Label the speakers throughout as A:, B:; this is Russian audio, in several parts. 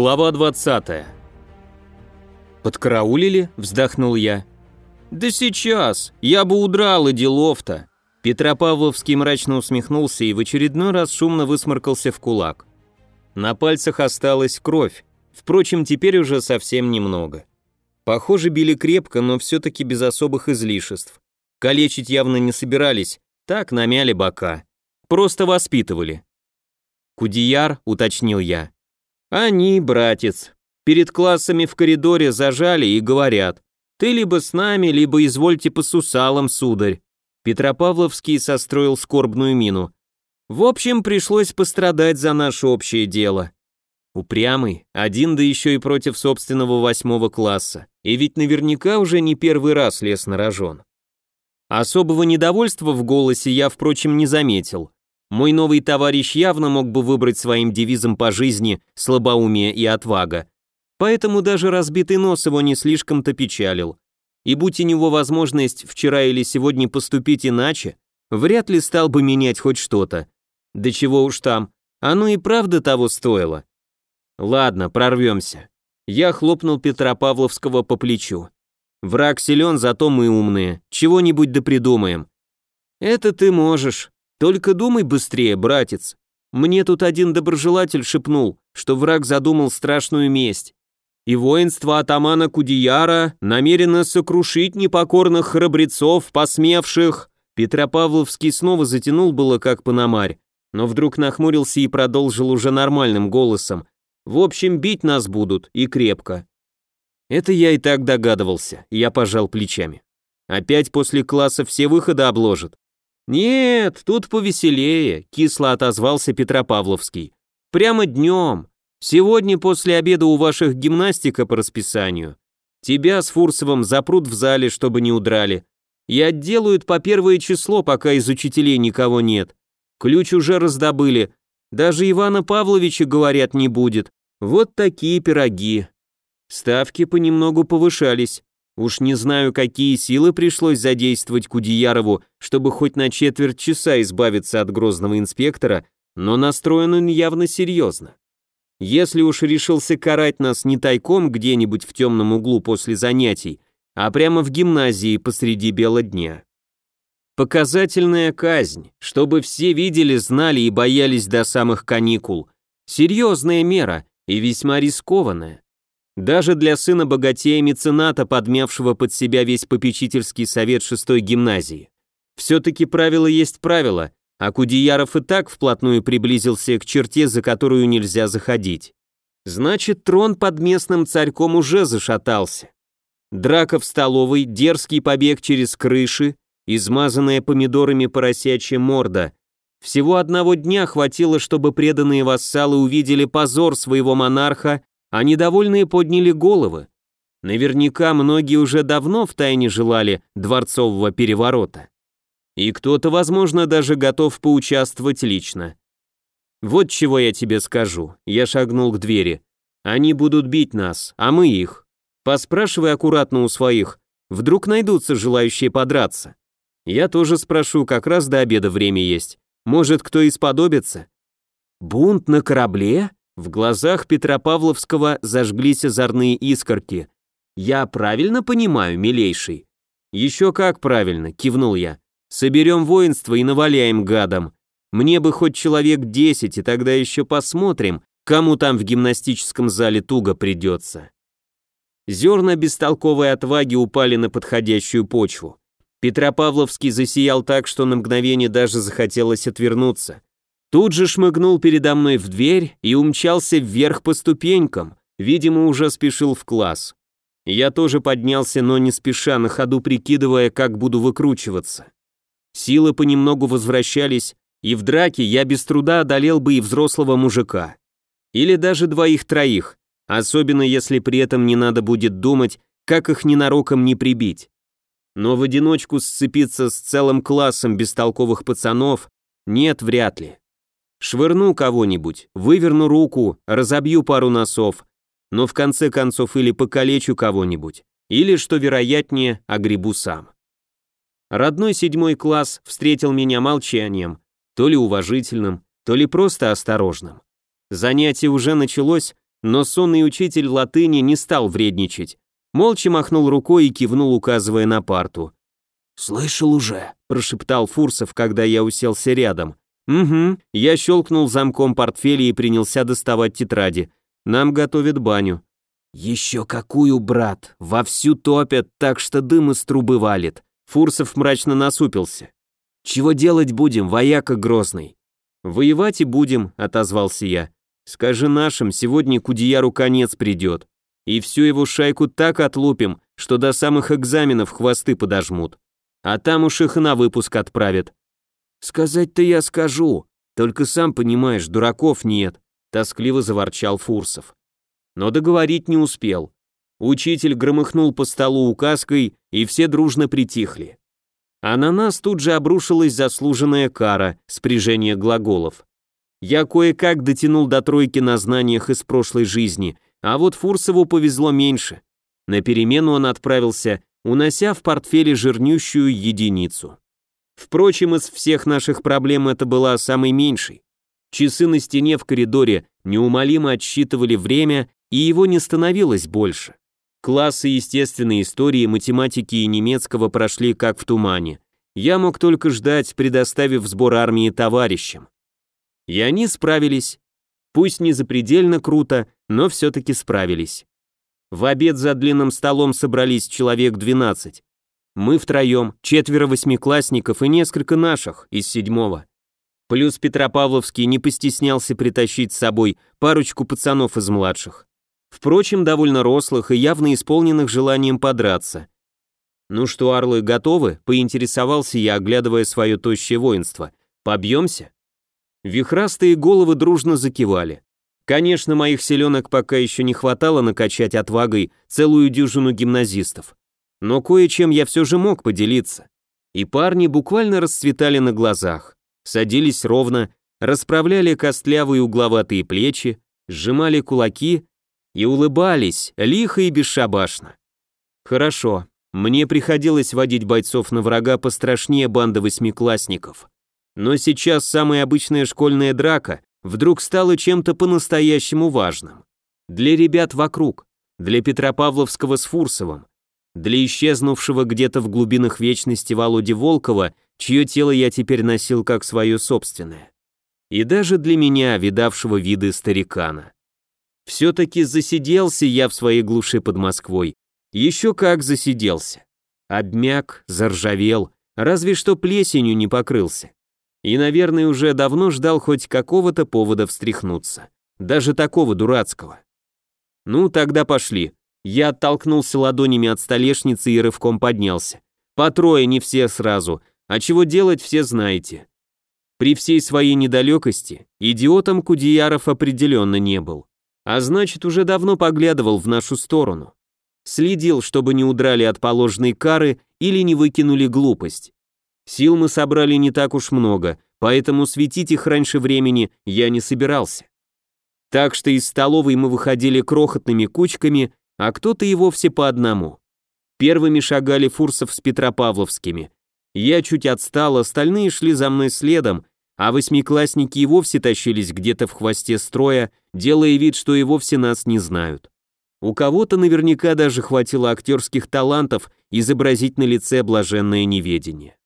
A: Глава 20. «Подкараулили?» – вздохнул я. «Да сейчас! Я бы удрал, и делов-то!» Петропавловский мрачно усмехнулся и в очередной раз шумно высморкался в кулак. На пальцах осталась кровь, впрочем, теперь уже совсем немного. Похоже, били крепко, но все-таки без особых излишеств. Калечить явно не собирались, так намяли бока. Просто воспитывали. «Кудияр», — уточнил я. Они, братец, перед классами в коридоре зажали и говорят, ты либо с нами, либо извольте по сусалам, сударь. Петропавловский состроил скорбную мину. В общем, пришлось пострадать за наше общее дело. Упрямый, один да еще и против собственного восьмого класса. И ведь наверняка уже не первый раз лес на рожон. Особого недовольства в голосе я, впрочем, не заметил. Мой новый товарищ явно мог бы выбрать своим девизом по жизни слабоумие и отвага. Поэтому даже разбитый нос его не слишком-то печалил. И будь у него возможность вчера или сегодня поступить иначе, вряд ли стал бы менять хоть что-то. Да чего уж там, оно и правда того стоило. Ладно, прорвемся. Я хлопнул Петра Павловского по плечу. Враг силен, зато мы умные. Чего-нибудь да придумаем. Это ты можешь, только думай быстрее, братец. Мне тут один доброжелатель шепнул, что враг задумал страшную месть. И воинство атамана Кудияра намерено сокрушить непокорных храбрецов, посмевших. Петропавловский снова затянул было как пономарь, но вдруг нахмурился и продолжил уже нормальным голосом. В общем, бить нас будут, и крепко. Это я и так догадывался, я пожал плечами. Опять после класса все выходы обложат. «Нет, тут повеселее», — кисло отозвался Петропавловский. «Прямо днем. Сегодня после обеда у ваших гимнастика по расписанию. Тебя с Фурсовым запрут в зале, чтобы не удрали. И отделают по первое число, пока из учителей никого нет. Ключ уже раздобыли. Даже Ивана Павловича, говорят, не будет. Вот такие пироги». Ставки понемногу повышались. Уж не знаю, какие силы пришлось задействовать Кудеярову, чтобы хоть на четверть часа избавиться от грозного инспектора, но настроен он явно серьезно. Если уж решился карать нас не тайком где-нибудь в темном углу после занятий, а прямо в гимназии посреди бела дня. Показательная казнь, чтобы все видели, знали и боялись до самых каникул. Серьезная мера и весьма рискованная. Даже для сына богатея-мецената, подмявшего под себя весь попечительский совет шестой гимназии. Все-таки правило есть правило, а Кудеяров и так вплотную приблизился к черте, за которую нельзя заходить. Значит, трон под местным царьком уже зашатался. Драка в столовой, дерзкий побег через крыши, измазанная помидорами поросячья морда. Всего одного дня хватило, чтобы преданные вассалы увидели позор своего монарха а недовольные подняли головы. Наверняка многие уже давно втайне желали дворцового переворота. И кто-то, возможно, даже готов поучаствовать лично. Вот чего я тебе скажу. Я шагнул к двери. Они будут бить нас, а мы их. Поспрашивай аккуратно у своих. Вдруг найдутся желающие подраться. Я тоже спрошу, как раз до обеда время есть. Может, кто и сподобится? Бунт на корабле? В глазах Петропавловского зажглись озорные искорки. «Я правильно понимаю, милейший?» «Еще как правильно», — кивнул я. «Соберем воинство и наваляем гадам. Мне бы хоть человек десять, и тогда еще посмотрим, кому там в гимнастическом зале туго придется». Зерна бестолковой отваги упали на подходящую почву. Петропавловский засиял так, что на мгновение даже захотелось отвернуться. Тут же шмыгнул передо мной в дверь и умчался вверх по ступенькам, видимо, уже спешил в класс. Я тоже поднялся, но не спеша, на ходу прикидывая, как буду выкручиваться. Силы понемногу возвращались, и в драке я без труда одолел бы и взрослого мужика. Или даже двоих-троих, особенно если при этом не надо будет думать, как их ненароком не прибить. Но в одиночку сцепиться с целым классом бестолковых пацанов нет вряд ли. Швырну кого-нибудь, выверну руку, разобью пару носов, но в конце концов или покалечу кого-нибудь, или, что вероятнее, огребу сам. Родной седьмой класс встретил меня молчанием, то ли уважительным, то ли просто осторожным. Занятие уже началось, но сонный учитель латыни не стал вредничать. Молча махнул рукой и кивнул, указывая на парту.
B: «Слышал уже», —
A: прошептал Фурсов, когда я уселся рядом. «Угу». Я щелкнул замком портфеля и принялся доставать тетради. Нам готовят баню.
B: «Еще какую, брат? Вовсю топят, так что дым из трубы валит».
A: Фурсов мрачно насупился.
B: «Чего делать будем, вояка грозный?»
A: «Воевать и будем», — отозвался я. «Скажи нашим, сегодня к Удияру конец придет. И всю его шайку так отлупим, что до самых экзаменов хвосты подожмут. А там уж их на выпуск отправят».
B: «Сказать-то я скажу, только сам понимаешь, дураков нет», —
A: тоскливо заворчал Фурсов. Но договорить не успел. Учитель громыхнул по столу указкой, и все дружно притихли. А на нас тут же обрушилась заслуженная кара, спряжение глаголов. Я кое-как дотянул до тройки на знаниях из прошлой жизни, а вот Фурсову повезло меньше. На перемену он отправился, унося в портфеле жирнющую единицу. Впрочем, из всех наших проблем это была самой меньшей. Часы на стене в коридоре неумолимо отсчитывали время, и его не становилось больше. Классы естественной истории, математики и немецкого прошли как в тумане. Я мог только ждать, предоставив сбор армии товарищам. И они справились. Пусть не запредельно круто, но все-таки справились. В обед за длинным столом собрались человек 12. Мы втроем, четверо восьмиклассников и несколько наших, из седьмого. Плюс Петропавловский не постеснялся притащить с собой парочку пацанов из младших. Впрочем, довольно рослых и явно исполненных желанием подраться. «Ну что, орлы, готовы?» — поинтересовался я, оглядывая свое тощее воинство. «Побьемся?» Вихрастые головы дружно закивали. Конечно, моих селенок пока еще не хватало накачать отвагой целую дюжину гимназистов. Но кое-чем я все же мог поделиться. И парни буквально расцветали на глазах, садились ровно, расправляли костлявые угловатые плечи, сжимали кулаки и улыбались, лихо и бесшабашно. Хорошо, мне приходилось водить бойцов на врага пострашнее банды восьмиклассников. Но сейчас самая обычная школьная драка вдруг стала чем-то по-настоящему важным. Для ребят вокруг, для Петропавловского с Фурсовым, для исчезнувшего где-то в глубинах вечности Володи Волкова, чье тело я теперь носил как свое собственное. И даже для меня, видавшего виды старикана. Все-таки засиделся я в своей глуши под Москвой. Еще как засиделся. Обмяк, заржавел, разве что плесенью не покрылся. И, наверное, уже давно ждал хоть какого-то повода встряхнуться. Даже такого дурацкого. Ну, тогда пошли. Я оттолкнулся ладонями от столешницы и рывком поднялся. По трое, не все сразу. А чего делать, все знаете. При всей своей недалекости, идиотом Кудеяров определенно не был а значит уже давно поглядывал в нашу сторону. Следил, чтобы не удрали от положенной кары или не выкинули глупость. Сил мы собрали не так уж много, поэтому светить их раньше времени я не собирался. Так что из столовой мы выходили крохотными кучками, а кто-то и вовсе по одному. Первыми шагали Фурсов с Петропавловскими. Я чуть отстал, остальные шли за мной следом, а восьмиклассники и вовсе тащились где-то в хвосте строя, делая вид, что и вовсе нас не знают. У кого-то наверняка даже хватило актерских талантов изобразить на лице блаженное неведение.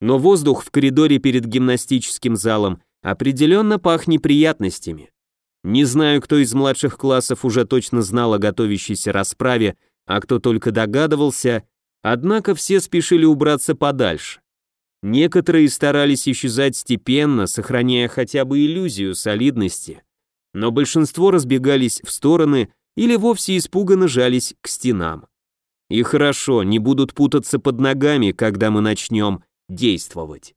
A: Но воздух в коридоре перед гимнастическим залом определенно пах неприятностями. Не знаю, кто из младших классов уже точно знал о готовящейся расправе, а кто только догадывался, однако все спешили убраться подальше. Некоторые старались исчезать степенно, сохраняя хотя бы иллюзию солидности, но большинство разбегались в стороны или вовсе испуганно жались к стенам. И хорошо, не будут путаться под ногами, когда мы начнем действовать.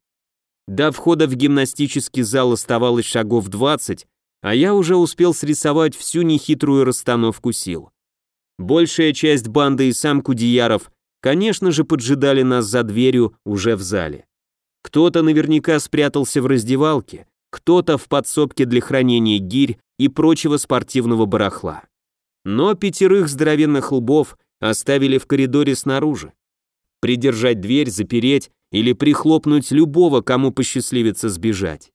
A: До входа в гимнастический зал оставалось шагов 20, а я уже успел срисовать всю нехитрую расстановку сил. Большая часть банды и сам Кудеяров, конечно же, поджидали нас за дверью уже в зале. Кто-то наверняка спрятался в раздевалке, кто-то в подсобке для хранения гирь и прочего спортивного барахла. Но пятерых здоровенных лбов оставили в коридоре снаружи. Придержать дверь, запереть или прихлопнуть любого, кому посчастливится сбежать.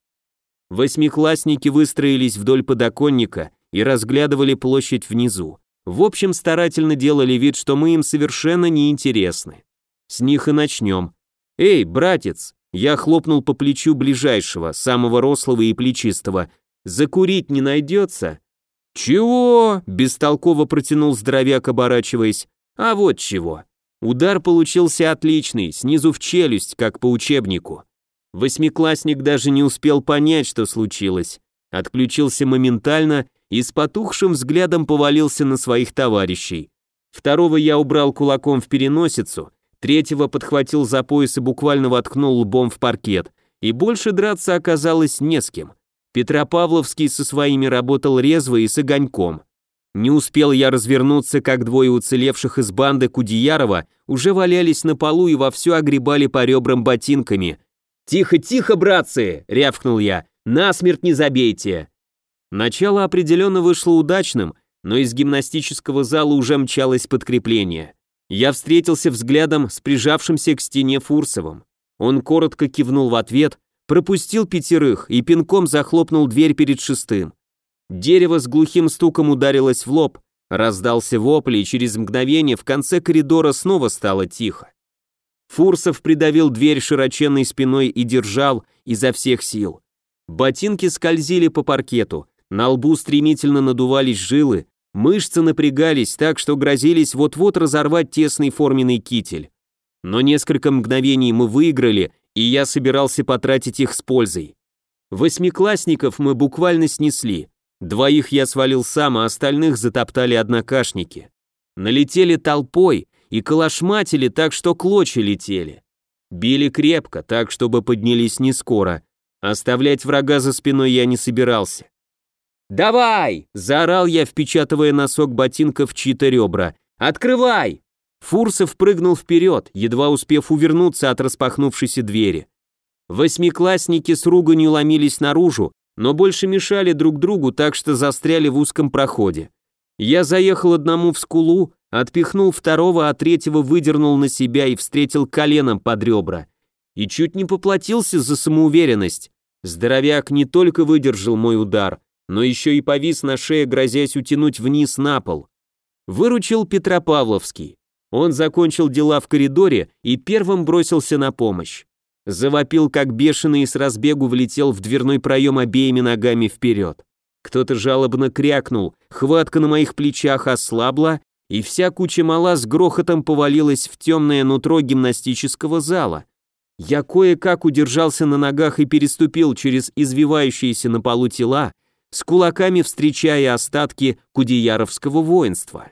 A: Восьмиклассники выстроились вдоль подоконника
B: и разглядывали площадь внизу. В общем, старательно делали вид, что мы им совершенно не интересны. С них и начнем. «Эй, братец!» Я хлопнул по плечу ближайшего, самого рослого и плечистого. «Закурить не найдется?» «Чего?» – бестолково протянул здоровяк, оборачиваясь. «А вот чего. Удар получился отличный, снизу в челюсть, как по учебнику. Восьмиклассник даже не успел понять, что случилось. Отключился моментально и с потухшим взглядом повалился на своих товарищей. Второго я убрал кулаком в переносицу, третьего подхватил за пояс и буквально воткнул лбом в паркет, и больше драться оказалось не с кем. Петропавловский со своими работал резво и с огоньком. Не успел я развернуться, как двое уцелевших из банды Кудеярова уже валялись на полу и вовсю огребали по ребрам ботинками. «Тихо, тихо, братцы!» — рявкнул я. «Насмерть не забейте!» Начало определенно вышло удачным, но из гимнастического зала уже мчалось подкрепление. Я встретился взглядом с прижавшимся к стене Фурсовым. Он коротко кивнул в ответ, пропустил пятерых и пинком захлопнул дверь перед шестым. Дерево с глухим стуком ударилось в лоб, раздался вопль, и через мгновение в конце коридора снова стало тихо. Фурсов придавил дверь широченной спиной и держал изо всех сил. Ботинки скользили по паркету, на лбу стремительно надувались жилы, Мышцы напрягались так, что грозились вот-вот разорвать тесный форменный китель. Но несколько мгновений мы выиграли, и я собирался потратить их с пользой. Восьмиклассников мы буквально снесли. Двоих я свалил сам, а остальных затоптали однокашники. Налетели толпой и калашматили так, что клочья летели. Били крепко, так, чтобы поднялись не скоро. Оставлять врага за спиной я не собирался. «Давай!» – заорал я, впечатывая носок ботинка в чьи-то ребра. «Открывай!» Фурсов прыгнул вперед, едва успев увернуться от распахнувшейся двери. Восьмиклассники с руганью ломились наружу, но больше мешали друг другу, так что застряли в узком проходе. Я заехал одному в скулу, отпихнул второго, а третьего выдернул на себя и встретил коленом под ребра. И чуть не поплатился за самоуверенность. Здоровяк не только выдержал мой удар, но еще и повис на шее, грозясь утянуть вниз на пол. Выручил Петропавловский. Он закончил дела в коридоре и первым бросился на помощь. Завопил как бешеный и с разбегу влетел в дверной проем обеими ногами вперед. Кто-то жалобно крякнул, хватка на моих плечах ослабла, и вся куча мала с грохотом повалилась в темное нутро гимнастического зала. Я кое-как удержался на ногах и переступил через извивающиеся на полу тела, с кулаками встречая остатки кудеяровского воинства.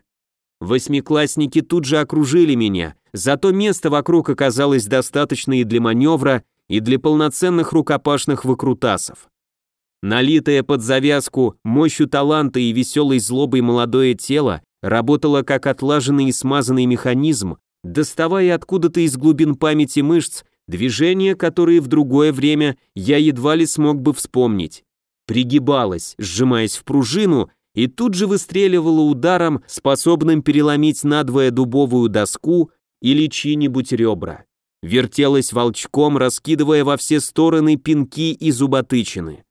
B: Восьмиклассники тут же окружили меня, зато места вокруг оказалось достаточно и для маневра, и для полноценных рукопашных выкрутасов. Налитое под завязку мощью таланта и веселой злобой молодое тело работало как отлаженный и смазанный механизм, доставая откуда-то из глубин памяти мышц движения, которые в другое время я едва ли смог бы вспомнить пригибалась, сжимаясь в пружину, и тут же выстреливала ударом, способным переломить надвое дубовую доску или чьи-нибудь ребра. Вертелась волчком, раскидывая во все стороны пинки и зуботычины.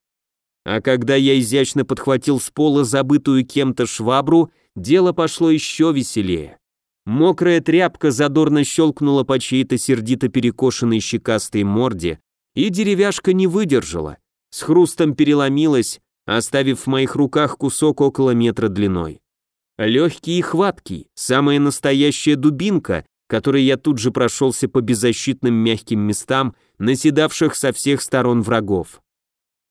B: А когда я изящно подхватил с пола забытую кем-то швабру, дело пошло еще веселее. Мокрая тряпка задорно щелкнула по чьей-то сердито перекошенной щекастой морде, и деревяшка не выдержала, с хрустом переломилась, оставив в моих руках кусок около метра длиной. Легкий и хваткий, самая настоящая дубинка, которой я тут же прошелся по беззащитным мягким местам, наседавших со всех сторон врагов.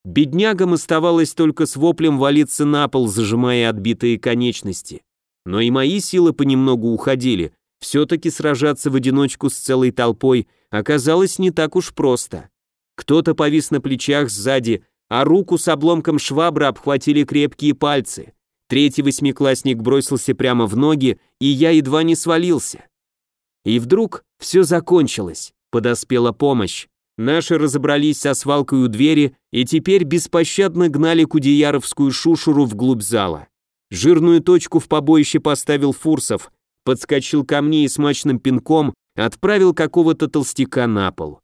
B: Беднягам оставалось только с воплем валиться на пол, зажимая отбитые конечности. Но и мои силы понемногу уходили, все-таки сражаться в одиночку с целой толпой оказалось не так уж просто. Кто-то повис на плечах сзади, а руку с обломком швабры обхватили крепкие пальцы. Третий восьмиклассник бросился прямо в ноги, и я едва не свалился. И вдруг все закончилось, подоспела помощь. Наши разобрались со свалкой у двери и теперь беспощадно гнали кудеяровскую шушуру вглубь зала. Жирную точку в побоище поставил Фурсов, подскочил ко мне и смачным пинком отправил какого-то толстяка на пол.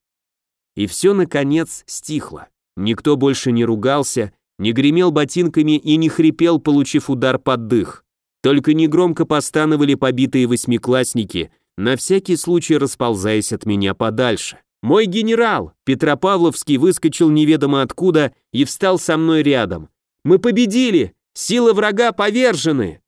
B: И все, наконец, стихло. Никто больше не ругался, не гремел ботинками и не хрипел, получив удар под дых. Только негромко постановали побитые восьмиклассники, на всякий случай расползаясь от меня подальше. Мой генерал, Петропавловский, выскочил неведомо откуда и встал со мной рядом. «Мы победили! Силы врага повержены!»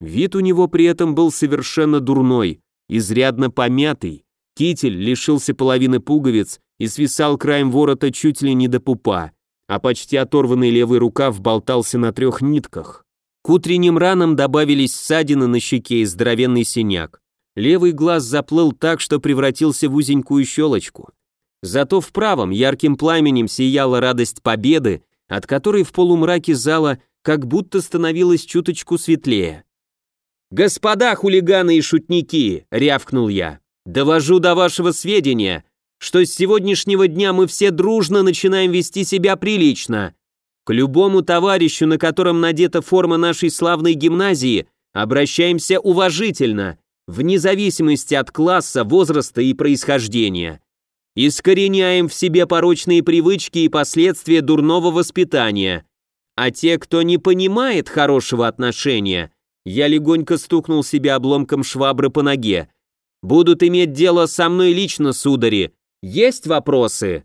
B: Вид у него при этом был совершенно дурной, изрядно помятый. Китель лишился половины пуговиц и свисал краем ворота чуть ли не до пупа, а почти оторванный левый рукав болтался на трех нитках. К утренним ранам добавились ссадины на щеке и здоровенный синяк. Левый глаз заплыл так, что превратился в узенькую щелочку. Зато в правом ярким пламенем сияла радость победы, от которой в полумраке зала как будто становилось чуточку светлее. «Господа хулиганы и шутники!» — рявкнул я. «Довожу до вашего сведения, что с сегодняшнего дня мы все дружно начинаем вести себя прилично. К любому товарищу, на котором надета форма нашей славной гимназии, обращаемся уважительно, вне зависимости от класса, возраста и происхождения. Искореняем в себе порочные привычки и последствия дурного воспитания. А те, кто не понимает хорошего отношения – я легонько стукнул себя обломком швабры по ноге. «Будут иметь дело со мной лично, судари. Есть вопросы?»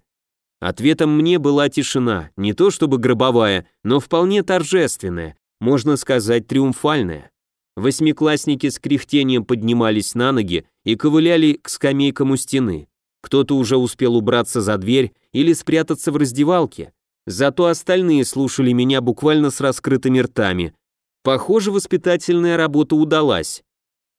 B: Ответом мне была тишина, не то чтобы гробовая, но вполне торжественная, можно сказать, триумфальная. Восьмиклассники с кряхтением поднимались на ноги и ковыляли к скамейкам у стены. Кто-то уже успел убраться за дверь или спрятаться в раздевалке. Зато остальные слушали меня буквально с раскрытыми ртами. Похоже, воспитательная работа удалась.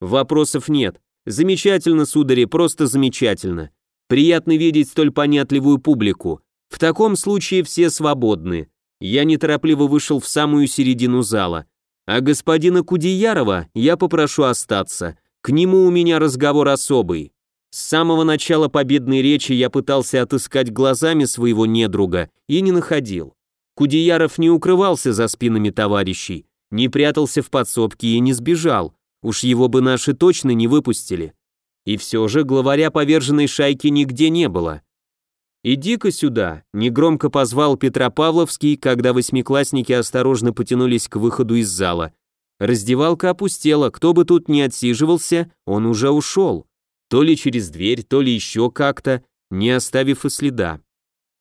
B: Вопросов нет. Замечательно, судари, просто замечательно. Приятно видеть столь понятливую публику. В таком случае все свободны. Я неторопливо вышел в самую середину зала. А господина Кудеярова я попрошу остаться. К нему у меня разговор особый. С самого начала победной речи я пытался отыскать глазами своего недруга и не находил. Кудеяров не укрывался за спинами товарищей, не прятался в подсобке и не сбежал, уж его бы наши точно не выпустили. И все же главаря поверженной шайки нигде не было. «Иди-ка сюда», — негромко позвал Петропавловский, когда восьмиклассники осторожно потянулись к выходу из зала. Раздевалка опустела, кто бы тут ни отсиживался, он уже ушел. То ли через дверь, то ли еще как-то, не оставив и следа.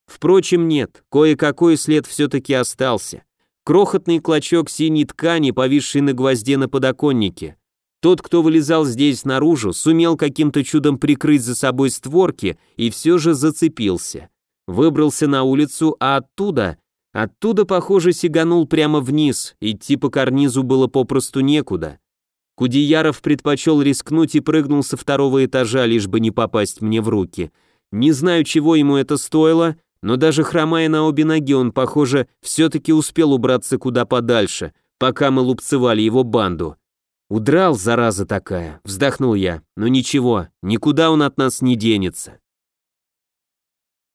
B: Впрочем, нет, кое-какой след все-таки остался крохотный клочок синей ткани, повисший на гвозде на подоконнике. Тот, кто вылезал здесь наружу, сумел каким-то чудом прикрыть за собой створки и все же зацепился. Выбрался на улицу, а оттуда... Оттуда, похоже, сиганул прямо вниз, идти по карнизу было попросту некуда. Кудеяров предпочел рискнуть и прыгнул со второго этажа, лишь бы не попасть мне в руки. Не знаю, чего ему это стоило, но даже хромая на обе ноги, он, похоже, все-таки успел убраться куда подальше, пока мы лупцевали его банду. «Удрал, зараза такая», — вздохнул я. «Но ничего, никуда он от нас не денется».